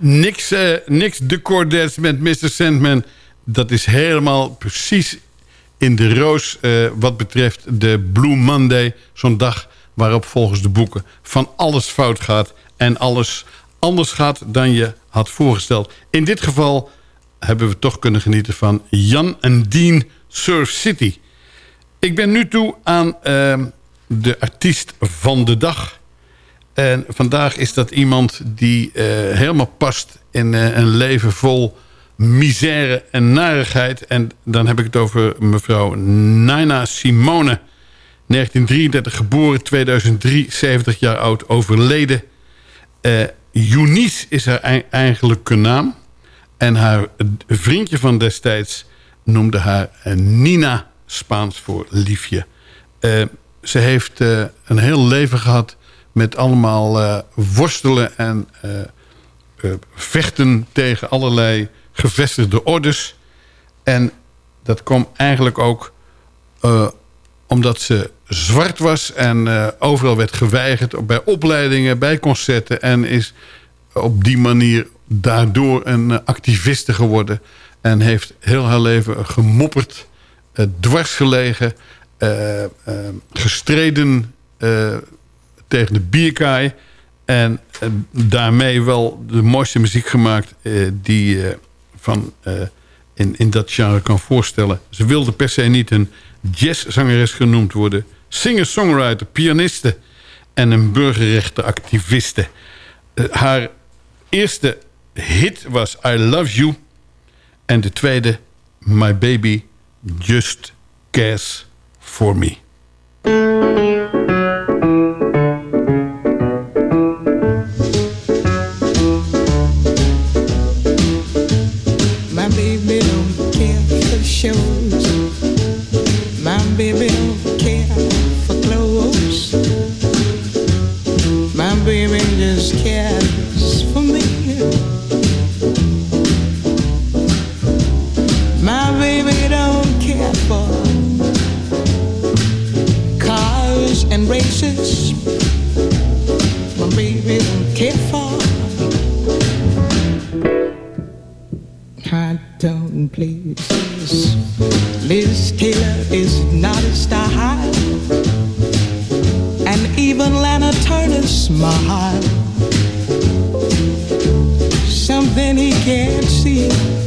[SPEAKER 4] niks, eh, niks de Cordettes met Mr. Sandman. Dat is helemaal precies in de roos eh, wat betreft de Blue Monday. Zo'n dag waarop volgens de boeken van alles fout gaat... en alles anders gaat dan je had voorgesteld. In dit geval hebben we toch kunnen genieten van Jan en Dean Surf City. Ik ben nu toe aan eh, de artiest van de dag... En vandaag is dat iemand die eh, helemaal past in eh, een leven vol misère en narigheid. En dan heb ik het over mevrouw Nina Simone. 1933 geboren, 2003, 70 jaar oud, overleden. Eh Eunice is haar ei- eigenlijke naam. En haar vriendje van destijds noemde haar Nina Spaans voor liefje. Ze heeft een heel leven gehad met allemaal eh, worstelen en eh, eh, vechten tegen allerlei gevestigde orders. En dat kwam eigenlijk ook omdat ze zwart was en overal werd geweigerd bij opleidingen, bij concerten. En is op die manier daardoor een activiste geworden. En heeft heel haar leven gemopperd, dwars gelegen, eh, gestreden tegen de bierkaai. En eh, daarmee wel de mooiste muziek gemaakt eh, die je van, eh, in, in dat genre kan voorstellen. Ze wilde per se niet een jazzzangeres genoemd worden. Singer-songwriter, pianiste en een burgerrechtenactiviste. Haar eerste hit was I Love You. En de tweede, My Baby Just Cares For Me.
[SPEAKER 11] Liz Taylor is not a star, and even Lana Turner's smile. Something he can't see.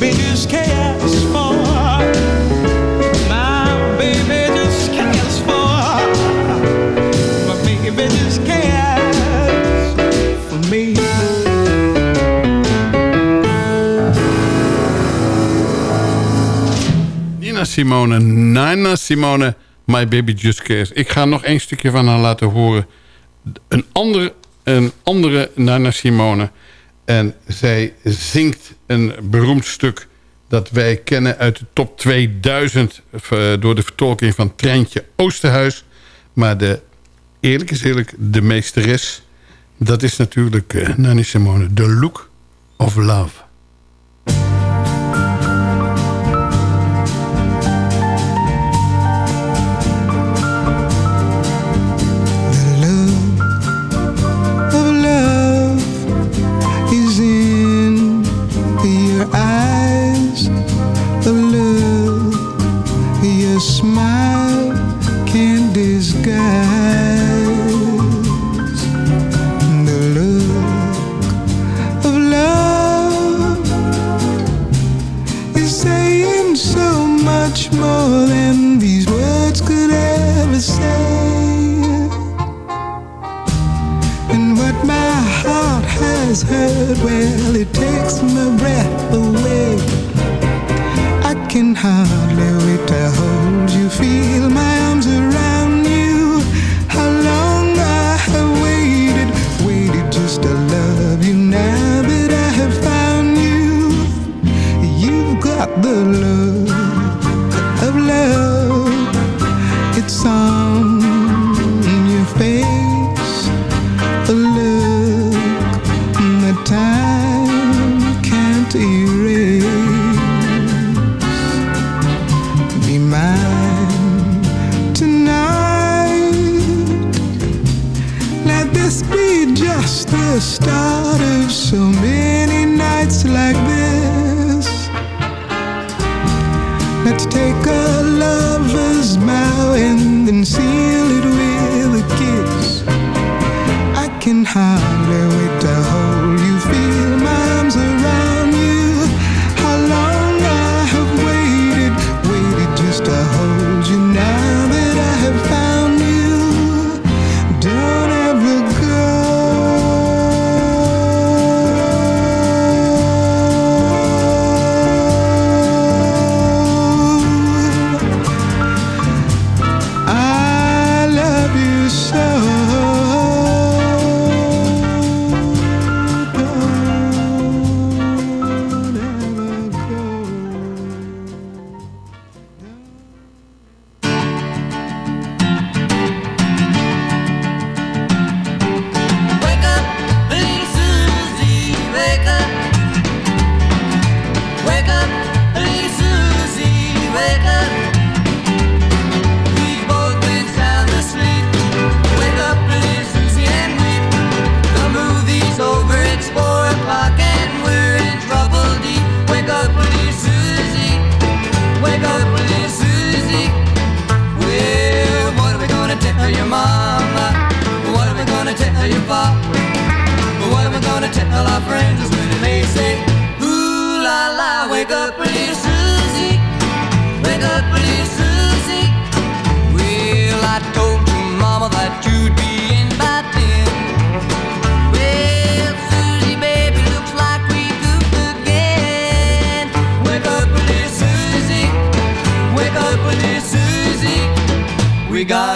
[SPEAKER 11] Baby just.
[SPEAKER 4] Nina Simone, Nina Simone, My Baby Just Cares. Ik ga nog één stukje van haar laten horen. Een andere, een andere Nina Simone. En zij zingt een beroemd stuk dat wij kennen uit de top 2000... eh, door de vertolking van Treintje Oosterhuis. Maar de, eerlijk is eerlijk, de meesteres... dat is natuurlijk eh, Nina Simone. The Look of Love.
[SPEAKER 11] Good. Well, it takes my breath away. I can hardly wait to hold
[SPEAKER 12] gonna tell our friends when they say, Ooh la la, wake up, little Susie, wake up, little Susie. Well, I told your mama that you'd be in by ten. Well, Susie, baby, looks like we goofed again. Wake up, little Susie, wake up, little Susie. We gotta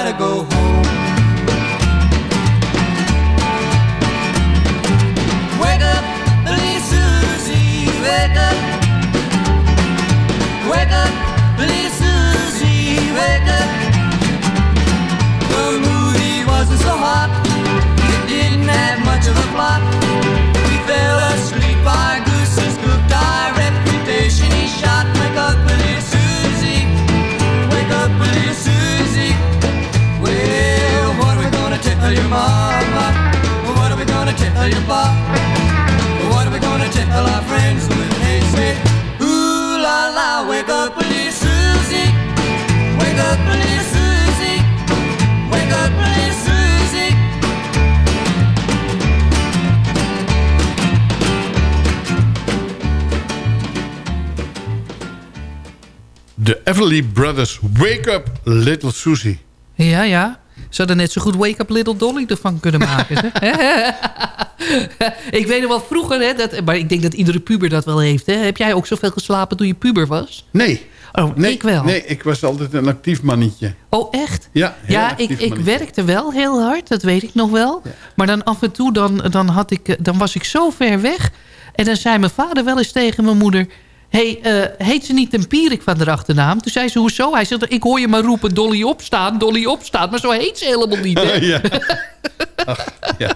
[SPEAKER 12] We fell asleep, our cooked, our reputation is shot. Wake up, little Susie, wake up, little Susie. Well, what are we gonna tell your mama? What are we gonna tell your? What are we gonna tell our friends when Ooh la la, wake up, little Susie, wake up, little
[SPEAKER 4] Everly Brothers, Wake Up Little Susie.
[SPEAKER 5] Ja, ja. Ze hadden net zo goed Wake Up Little Dolly ervan kunnen maken. ik weet nog wel vroeger, hè, dat, maar ik denk dat iedere puber dat wel heeft. Hè? Heb jij ook zoveel geslapen toen je puber was?
[SPEAKER 4] Nee.
[SPEAKER 5] Oh,
[SPEAKER 4] nee,
[SPEAKER 5] ik wel.
[SPEAKER 4] Nee, ik was altijd een actief mannetje.
[SPEAKER 5] Oh, echt?
[SPEAKER 4] Ja,
[SPEAKER 5] Ja, ik, ik werkte wel heel hard, dat weet ik nog wel. Maar dan af en toe, dan, dan, had ik, eh, dan was ik zo ver weg. En dan zei mijn vader wel eens tegen mijn moeder... hey, eh, heet ze niet Tempierik van de achternaam? Toen zei ze, hoezo? Hij zei, ik hoor je maar roepen, Dolly opstaan, Dolly opstaan. Maar zo heet ze helemaal niet, hè?
[SPEAKER 4] ja. Ach, ja.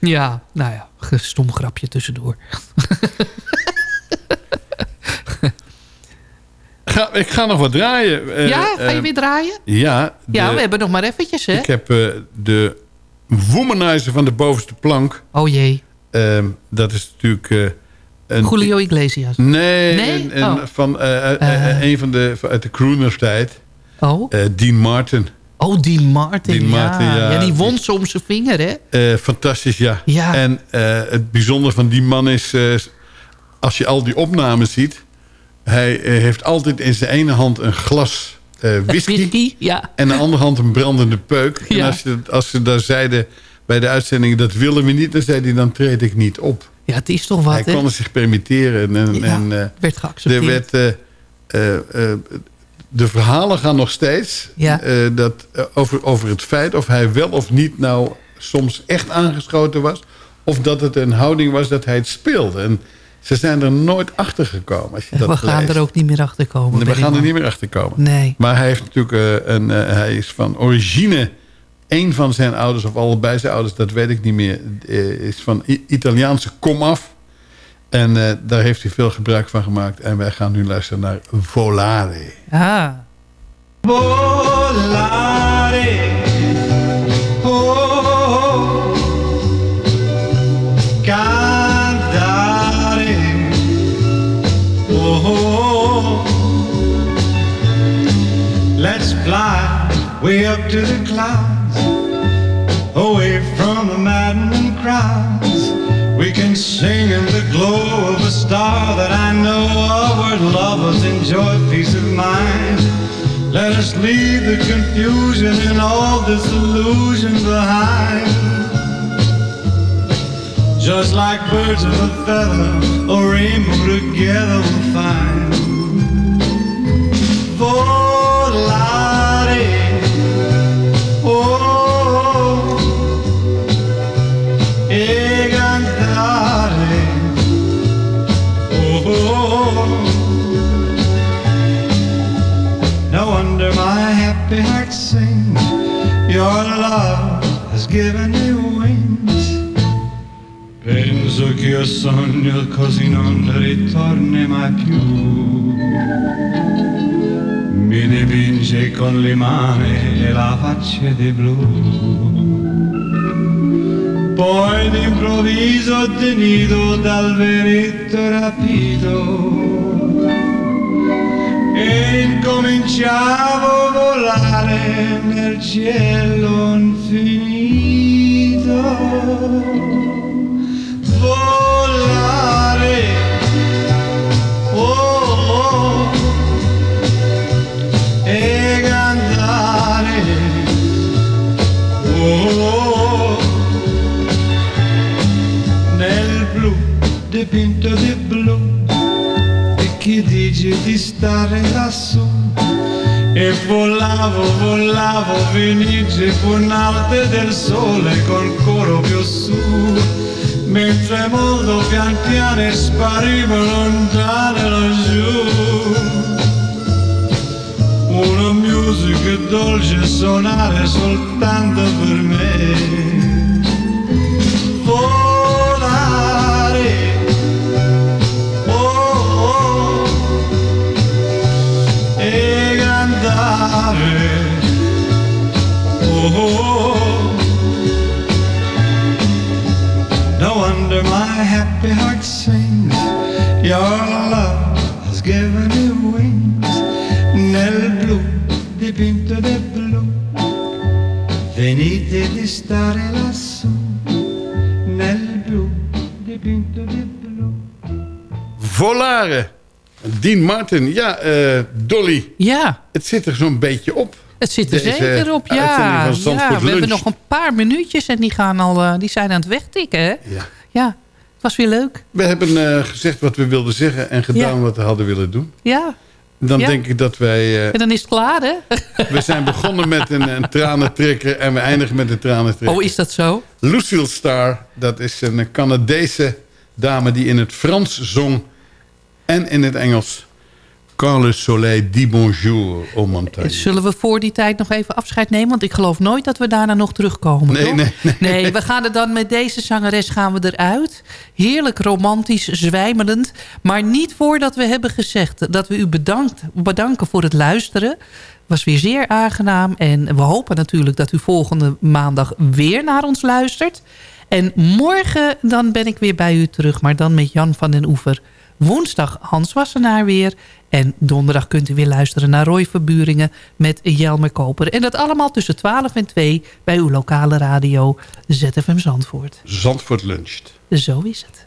[SPEAKER 5] Ja, nou ja, stom grapje tussendoor.
[SPEAKER 4] Ga, ik ga nog wat draaien. eh,
[SPEAKER 5] ja, ga je
[SPEAKER 4] eh,
[SPEAKER 5] weer draaien?
[SPEAKER 4] Ja,
[SPEAKER 5] Ja, we hebben nog maar eventjes, hè?
[SPEAKER 4] ik heb de womanizer van de bovenste plank.
[SPEAKER 5] Oh jee.
[SPEAKER 4] Ehm, dat is natuurlijk... een,
[SPEAKER 5] Julio Iglesias.
[SPEAKER 4] Nee,
[SPEAKER 5] Nee?
[SPEAKER 4] een, een
[SPEAKER 5] Oh.
[SPEAKER 4] van, eh, eh,
[SPEAKER 5] Eh.
[SPEAKER 4] een van de, uit de crooners tijd.
[SPEAKER 5] Oh?
[SPEAKER 4] Dean Martin.
[SPEAKER 5] Oh, Dean Martin,
[SPEAKER 4] Dean Martin,
[SPEAKER 5] ja.
[SPEAKER 4] ja.
[SPEAKER 5] ja. die won soms zijn vinger, hè?
[SPEAKER 4] Fantastisch, ja.
[SPEAKER 5] Ja.
[SPEAKER 4] En het bijzondere van die man is... als je al die opnames ziet... hij heeft altijd in zijn ene hand een glas whisky...
[SPEAKER 5] ja.
[SPEAKER 4] en in de andere hand een brandende peuk. En als, je, als ze daar zeiden bij de uitzending... dat willen we niet, dan zei hij... dan treed ik niet op.
[SPEAKER 5] Ja, het is toch wat,
[SPEAKER 4] Hij kon het zich permitteren. En,
[SPEAKER 5] Ja,
[SPEAKER 4] en, eh,
[SPEAKER 5] werd geaccepteerd.
[SPEAKER 4] Er werd, eh, eh, de verhalen gaan nog steeds
[SPEAKER 5] Ja.
[SPEAKER 4] dat, over, over het feit of hij wel of niet nou soms echt aangeschoten was. Of dat het een houding was dat hij het speelde. En ze zijn er nooit achter gekomen. Als je dat
[SPEAKER 5] We gaan
[SPEAKER 4] leest.
[SPEAKER 5] er ook niet meer achter komen.
[SPEAKER 4] Nee, we gaan er
[SPEAKER 5] man.
[SPEAKER 4] niet meer achter komen.
[SPEAKER 5] Nee.
[SPEAKER 4] Maar hij heeft natuurlijk een, hij is van origine. Een van zijn ouders, of allebei zijn ouders, dat weet ik niet meer, eh, is van I- Italiaanse komaf. En eh, daar heeft hij veel gebruik van gemaakt. En wij gaan nu luisteren naar Volare.
[SPEAKER 5] Ah.
[SPEAKER 13] Volare, We can sing in the glow of a star that I know of, where lovers enjoy peace of mind. Let us leave the confusion and all disillusion behind. Just like birds of a feather, a rainbow together we'll find. Given me wings. Penso che io sogno così non ritorni mai più. Mi dipinge con le mani e la faccia di blu. Poi d'improvviso tenido dal veretto rapito e incominciavo a volare nel cielo infinito. Volare, oh, oh, e cantare, oh, nel blu dipinto di blu. e chi dice di stare lassù e volavo, volavo, fenice punate del sole col coro più su. Mentre molto pian piano sparivo lontano laggiù. Una musica dolce suonare soltanto per me Volare.
[SPEAKER 4] Dean Martin. Ja, eh, Dolly.
[SPEAKER 5] Ja.
[SPEAKER 4] Het zit er zo'n beetje op.
[SPEAKER 5] Het zit er
[SPEAKER 4] Deze
[SPEAKER 5] zeker op, ja. ja we hebben nog een paar minuutjes en die, gaan al, eh, die zijn aan het wegtikken, hè?
[SPEAKER 4] Ja.
[SPEAKER 5] Ja, het was weer leuk.
[SPEAKER 4] We hebben eh, gezegd wat we wilden zeggen en gedaan
[SPEAKER 5] Ja.
[SPEAKER 4] wat we hadden willen doen.
[SPEAKER 5] Ja.
[SPEAKER 4] Dan
[SPEAKER 5] Ja.
[SPEAKER 4] denk ik dat wij...
[SPEAKER 5] En dan is het klaar, hè?
[SPEAKER 4] we zijn begonnen met een, een tranentrekker en we eindigen met een tranentrekker.
[SPEAKER 5] Oh, is dat zo?
[SPEAKER 4] Lucille Star, dat is een Canadese dame die in het Frans zong en in het Engels. Le soleil dit bonjour au montagne.
[SPEAKER 5] Zullen we voor die tijd nog even afscheid nemen? Want ik geloof nooit dat we daarna nog terugkomen.
[SPEAKER 4] Nee, nee, nee.
[SPEAKER 5] nee, we gaan er dan met deze zangeres gaan we eruit. Heerlijk romantisch, zwijmelend. Maar niet voordat we hebben gezegd dat we u bedankt, bedanken voor het luisteren. Was weer zeer aangenaam. En we hopen natuurlijk dat u volgende maandag weer naar ons luistert. En morgen dan ben ik weer bij u terug. Maar dan met Jan van den Oever. Woensdag Hans Wassenaar weer. En donderdag kunt u weer luisteren naar Roy Verburingen met Jelmer Koper. En dat allemaal tussen 12 en 2 bij uw lokale radio ZFM Zandvoort.
[SPEAKER 4] Zandvoort luncht.
[SPEAKER 5] Zo is het.